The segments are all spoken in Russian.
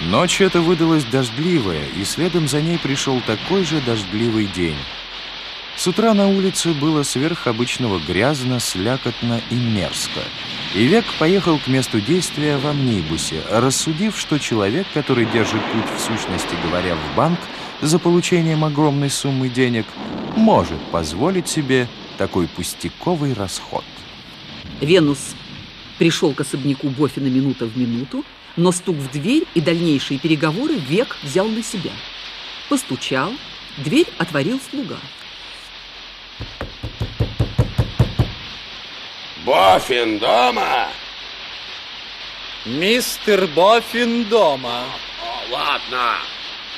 Ночь эта выдалась дождливая, и следом за ней пришел такой же дождливый день. С утра на улице было сверх обычного грязно, слякотно и мерзко. И Век поехал к месту действия в амнибусе, рассудив, что человек, который держит путь в сущности говоря в банк за получением огромной суммы денег, может позволить себе такой пустяковый расход. Венус пришел к особняку Бофина минута в минуту, но стук в дверь и дальнейшие переговоры Век взял на себя. Постучал, дверь отворил слуга. Бофин дома? Мистер Бофин дома. О, ладно,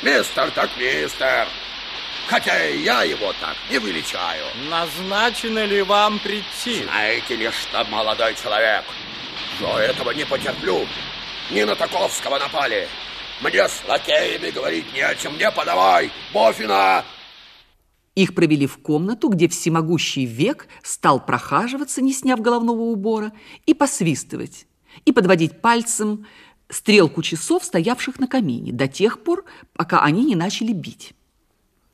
мистер так мистер. Хотя и я его так не величаю. Назначено ли вам прийти? Знаете ли, что молодой человек, я этого не потерплю. Не на Таковского напали. Мне с лакеями говорить не о чем. Не подавай, Бофина! Их провели в комнату, где всемогущий век стал прохаживаться, не сняв головного убора, и посвистывать, и подводить пальцем стрелку часов, стоявших на камине, до тех пор, пока они не начали бить.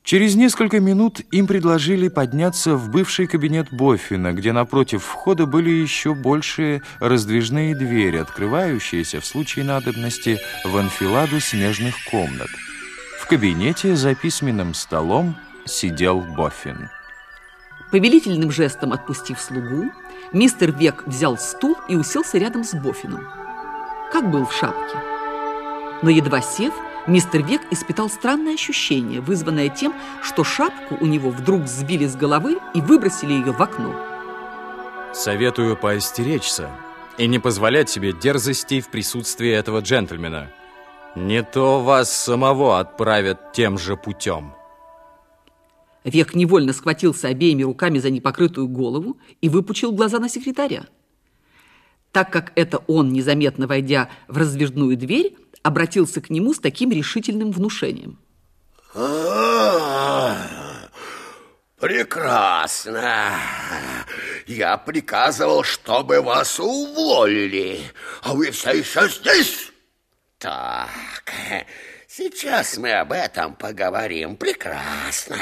Через несколько минут им предложили подняться в бывший кабинет Боффина, где напротив входа были еще большие раздвижные двери, открывающиеся в случае надобности в анфиладу снежных комнат. В кабинете за письменным столом сидел Боффин. Повелительным жестом отпустив слугу, мистер Век взял стул и уселся рядом с Боффином, как был в шапке. Но едва сев, Мистер Век испытал странное ощущение, вызванное тем, что шапку у него вдруг сбили с головы и выбросили ее в окно. Советую поостеречься и не позволять себе дерзостей в присутствии этого джентльмена. Не то вас самого отправят тем же путем. Век невольно схватился обеими руками за непокрытую голову и выпучил глаза на секретаря. Так как это он, незаметно войдя в раздвижную дверь, обратился к нему с таким решительным внушением. прекрасно. Я приказывал, чтобы вас уволили, а вы все еще здесь. Так, сейчас мы об этом поговорим. Прекрасно.